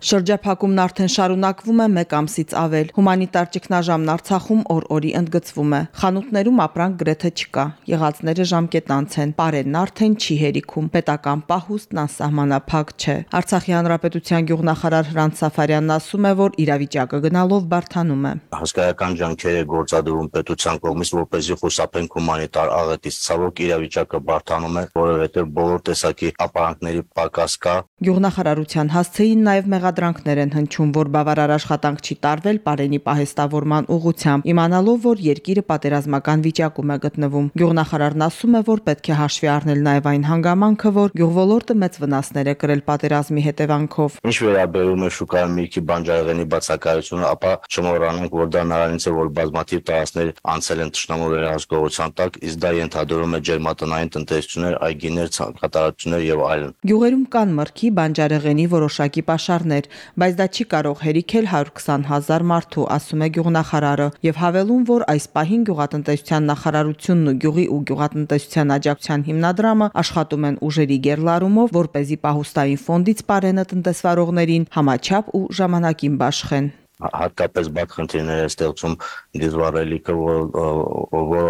Շրջափակումն արդեն շարունակվում է 1 ամսից ավել։ Հումանիտար ճգնաժամն Արցախում օր-օրի ընդգծվում է։ Խանութներում ապրանք գրեթե չկա։ Եղածները ժամկետանց են։ Պարենն արդեն չի հերիքում։ Պետական պահուստն անսահմանափակ չէ։ Արցախի հանրապետության գյուղնախարար Հրանտ Սաֆարյանն ասում է, որ իրավիճակը գնալով բարթանում է։ Հասկայական ջանքեր է գործադրում պետության կողմից, որպեսզի խուսափենք հումանիտար աղետից։ Ցավոք իրավիճակը բարթանում է, որովհետև բոլոր տեսակի ապրանքների պակաս կա։ Գյուղնախարարության հասցեին նաև մեղադրանքներ են հնչում, որ բավարար աշխատանք չի տարվել Պարենի պահեստավորման ուղղությամբ, իմանալով, որ երկիրը պատերազմական վիճակում է գտնվում։ Գյուղնախարարն ասում է, որ պետք է հաշվի առնել նաև այն հանգամանքը, որ գյուղվոլորտը մեծ վնասներ է կրել պատերազմի հետևանքով։ Ինչ վերաբերում է շուկայում միրգի բանջարեղենի բացակայությունը, ապա չմոռանանք, որ դա նրանից է, որ բազմաթիվ տարածքներ անցել են ճշնամու վերահսկողության տակ, իսկ դա ենթադրում է ջերմատնային տնտեսություններ, այգիներ, ցանկատարություններ եւ այլն։ Գյուղերում կան մրգի, բանջարեղենի որոշակի պաշարներ, էր, բայց դա չի կարող հերիքել 120 հազար մարդու, ասում է գյուղնախարարը, եւ հավելում, որ այս պահին գյուղատնտեսության նախարարությունն ու գյուղի ու գյուղատնտեսության աջակցության հիմնադրամը աշխատում են ուժերի գերլարումով, որ เป զի պահուստային ֆոնդից բարենը տնտեսվարողներին համաչափ ու ժամանակին բաշխեն հատկապես բաց խնդիրներ է ստեղծում դիզվառելիքը, որ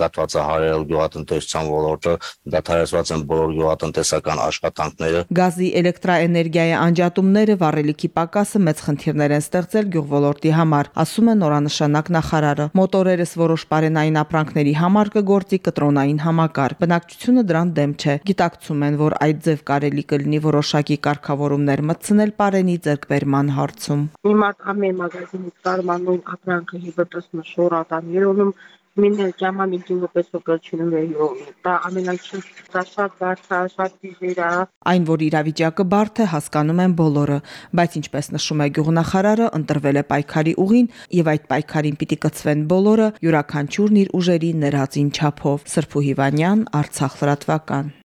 կատված է հարել գյուղատնտեսության ոլորտը, դադարեցված են բոլոր գյուղատնտեսական աշխատանքները։ Գազի էլեկտրաէներգիայի անջատումները վառելիքի պակասը մեծ խնդիրներ են ստեղծել գյուղոլորտի համար, ասում է նորանշանակ նախարարը։ Մոտորերս որոշ բարենային ապրանքների համար կգործի կտրոնային համակարգ։ Բնակչությունը դրան դեմ չէ։ Գիտակցում են, որ այդ ձև կարելի կլինի որոշակի կարգավորումներ մտցնել բարենի ձեռքբերման հարցում։ Հիմա ամեն մագազինից կարմանում ապրանքը հիբրտոսն շորատան երոնում մինել ջամամի դու պես օգնությունում է դա ամենաչին շատ բարդ է շատ դիժերա այն որ իրավիճակը բարդ է հասկանում են բոլորը բայց ինչպես նշում է գյուղնախարարը ընտրվել է պայքարի ուղին եւ այդ պայքարին պիտի կծվեն բոլորը յուրաքանչյուրն իր ուժերի ներածին չափով սրփու հիվանյան արցախ լրատվական